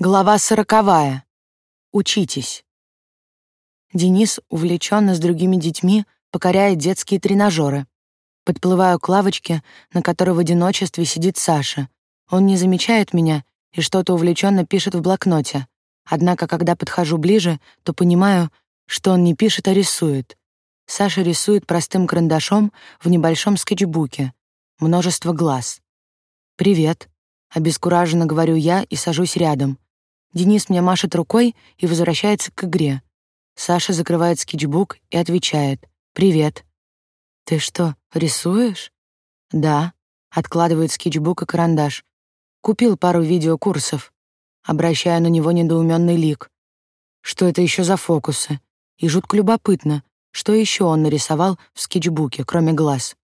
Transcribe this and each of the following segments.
Глава сороковая. Учитесь. Денис увлеченно с другими детьми покоряет детские тренажеры. Подплываю к лавочке, на которой в одиночестве сидит Саша. Он не замечает меня и что-то увлеченно пишет в блокноте. Однако, когда подхожу ближе, то понимаю, что он не пишет, а рисует. Саша рисует простым карандашом в небольшом скетчбуке. Множество глаз. «Привет», — обескураженно говорю я и сажусь рядом. Денис мне машет рукой и возвращается к игре. Саша закрывает скетчбук и отвечает «Привет». «Ты что, рисуешь?» «Да», — откладывает скетчбук и карандаш. «Купил пару видеокурсов». Обращая на него недоуменный лик. Что это еще за фокусы? И жутко любопытно, что еще он нарисовал в скетчбуке, кроме глаз.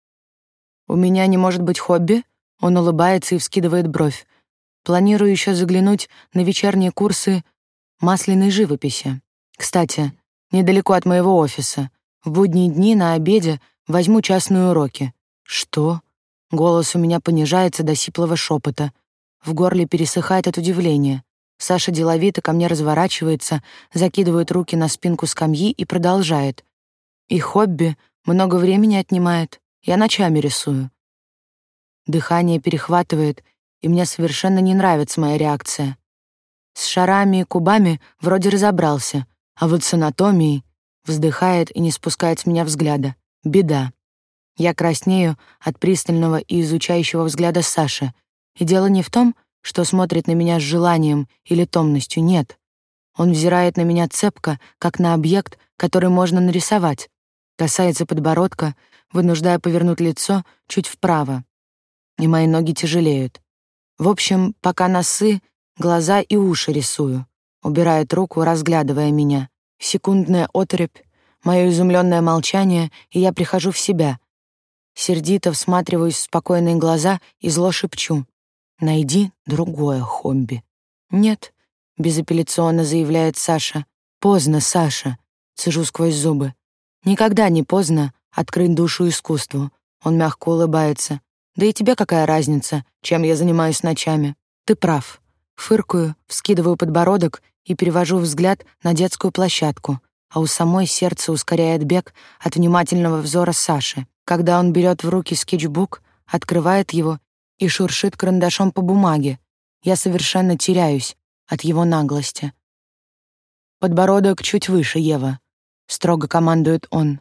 «У меня не может быть хобби?» Он улыбается и вскидывает бровь. Планирую еще заглянуть на вечерние курсы масляной живописи. Кстати, недалеко от моего офиса. В будние дни на обеде возьму частные уроки. Что? Голос у меня понижается до сиплого шепота. В горле пересыхает от удивления. Саша деловито ко мне разворачивается, закидывает руки на спинку скамьи и продолжает. И хобби много времени отнимает. Я ночами рисую. Дыхание перехватывает, и мне совершенно не нравится моя реакция. С шарами и кубами вроде разобрался, а вот с анатомией вздыхает и не спускает с меня взгляда. Беда. Я краснею от пристального и изучающего взгляда Саши. И дело не в том, что смотрит на меня с желанием или томностью, нет. Он взирает на меня цепко, как на объект, который можно нарисовать. Касается подбородка, вынуждая повернуть лицо чуть вправо. И мои ноги тяжелеют. В общем, пока носы, глаза и уши рисую. Убирает руку, разглядывая меня. Секундная отрепь, мое изумленное молчание, и я прихожу в себя. Сердито всматриваюсь в спокойные глаза и зло шепчу. «Найди другое хобби». «Нет», — безапелляционно заявляет Саша. «Поздно, Саша», — цежу сквозь зубы. «Никогда не поздно открыть душу искусству». Он мягко улыбается. Да и тебе какая разница, чем я занимаюсь ночами? Ты прав. Фыркую, вскидываю подбородок и перевожу взгляд на детскую площадку, а у самой сердце ускоряет бег от внимательного взора Саши, когда он берет в руки скетчбук, открывает его и шуршит карандашом по бумаге. Я совершенно теряюсь от его наглости. Подбородок чуть выше, Ева, строго командует он.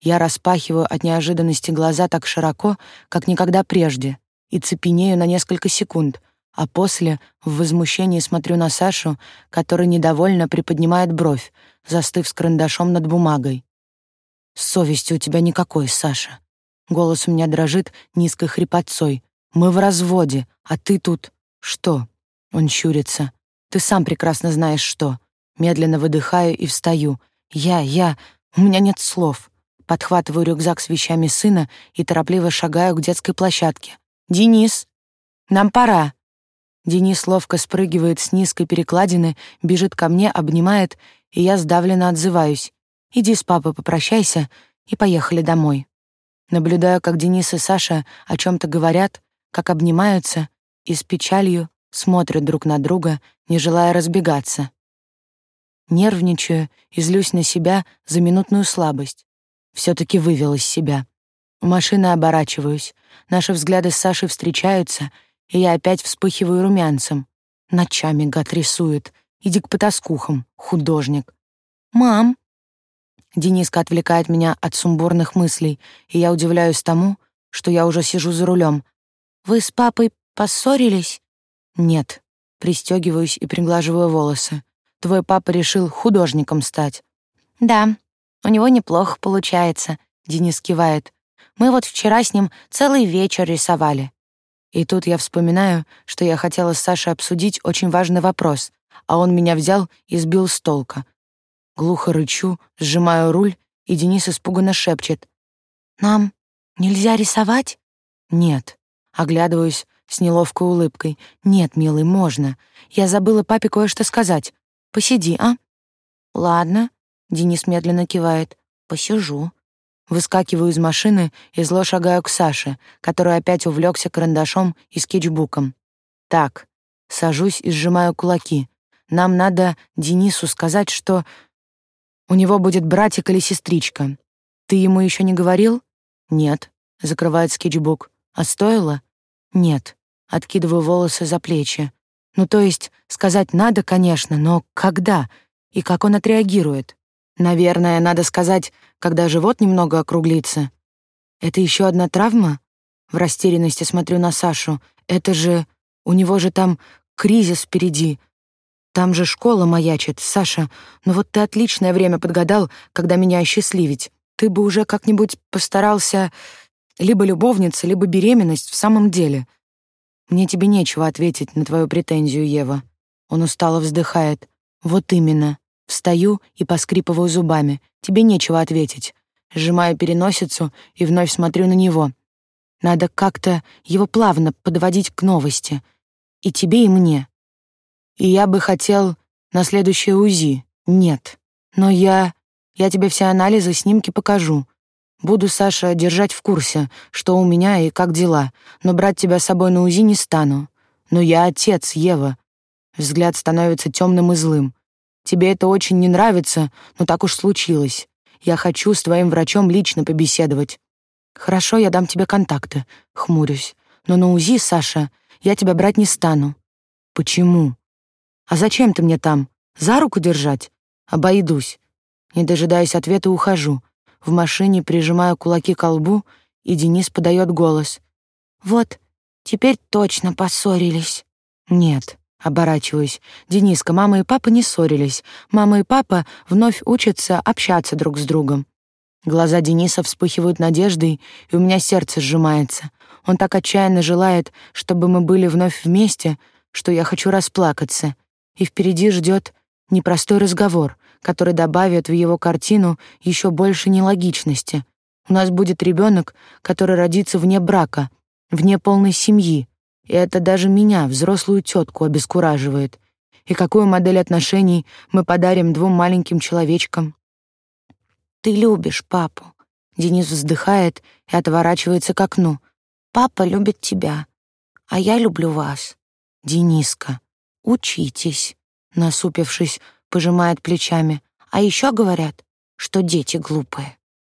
Я распахиваю от неожиданности глаза так широко, как никогда прежде, и цепенею на несколько секунд, а после в возмущении смотрю на Сашу, который недовольно приподнимает бровь, застыв с карандашом над бумагой. «Совести у тебя никакой, Саша». Голос у меня дрожит низкой хрипотцой. «Мы в разводе, а ты тут...» «Что?» Он щурится. «Ты сам прекрасно знаешь, что». Медленно выдыхаю и встаю. «Я, я... У меня нет слов». Подхватываю рюкзак с вещами сына и торопливо шагаю к детской площадке. «Денис, нам пора!» Денис ловко спрыгивает с низкой перекладины, бежит ко мне, обнимает, и я сдавленно отзываюсь. «Иди с папой попрощайся, и поехали домой». Наблюдаю, как Денис и Саша о чем то говорят, как обнимаются и с печалью смотрят друг на друга, не желая разбегаться. Нервничаю и злюсь на себя за минутную слабость все таки вывел из себя. У машины оборачиваюсь. Наши взгляды с Сашей встречаются, и я опять вспыхиваю румянцем. Ночами гад рисует. Иди к потаскухам, художник. «Мам!» Дениска отвлекает меня от сумбурных мыслей, и я удивляюсь тому, что я уже сижу за рулем. «Вы с папой поссорились?» «Нет». Пристегиваюсь и приглаживаю волосы. «Твой папа решил художником стать». «Да, у него неплохо получается, Денис кивает. Мы вот вчера с ним целый вечер рисовали. И тут я вспоминаю, что я хотела с Сашей обсудить очень важный вопрос, а он меня взял и сбил с толка. Глухо рычу, сжимаю руль, и Денис испуганно шепчет. «Нам нельзя рисовать?» «Нет». Оглядываюсь с неловкой улыбкой. «Нет, милый, можно. Я забыла папе кое-что сказать. Посиди, а?» «Ладно», Денис медленно кивает. «Посижу». Выскакиваю из машины и зло шагаю к Саше, который опять увлекся карандашом и скетчбуком. «Так». Сажусь и сжимаю кулаки. нам надо Денису сказать, что у него будет братик или сестричка. Ты ему еще не говорил? Нет, закрывает скетчбук. А стоило? Нет. Откидываю волосы за плечи. Ну, то есть, сказать надо, конечно, но когда? И как он отреагирует? Наверное, надо сказать, когда живот немного округлится. Это еще одна травма? В растерянности смотрю на Сашу. Это же... У него же там кризис впереди. Там же школа маячит. Саша, ну вот ты отличное время подгадал, когда меня осчастливить. Ты бы уже как-нибудь постарался... Либо любовница, либо беременность в самом деле. Мне тебе нечего ответить на твою претензию, Ева. Он устало вздыхает. Вот именно. Встаю и поскрипываю зубами. Тебе нечего ответить. Сжимаю переносицу и вновь смотрю на него. Надо как-то его плавно подводить к новости. И тебе, и мне. И я бы хотел на следующее УЗИ. Нет. Но я... Я тебе все анализы, снимки покажу. Буду, Саша, держать в курсе, что у меня и как дела. Но брать тебя с собой на УЗИ не стану. Но я отец, Ева. Взгляд становится темным и злым. Тебе это очень не нравится, но так уж случилось. Я хочу с твоим врачом лично побеседовать. Хорошо, я дам тебе контакты. Хмурюсь. Но на УЗИ, Саша, я тебя брать не стану. Почему? А зачем ты мне там? За руку держать? Обойдусь. Не дожидаясь ответа, ухожу. В машине прижимаю кулаки к лбу, и Денис подает голос. Вот, теперь точно поссорились. Нет. Оборачиваюсь. Дениска, мама и папа не ссорились. Мама и папа вновь учатся общаться друг с другом. Глаза Дениса вспыхивают надеждой, и у меня сердце сжимается. Он так отчаянно желает, чтобы мы были вновь вместе, что я хочу расплакаться. И впереди ждет непростой разговор, который добавит в его картину еще больше нелогичности. У нас будет ребенок, который родится вне брака, вне полной семьи, и это даже меня, взрослую тетку, обескураживает. И какую модель отношений мы подарим двум маленьким человечкам? Ты любишь папу. Денис вздыхает и отворачивается к окну. Папа любит тебя, а я люблю вас. Дениска, учитесь. Насупившись, пожимает плечами. А еще говорят, что дети глупые.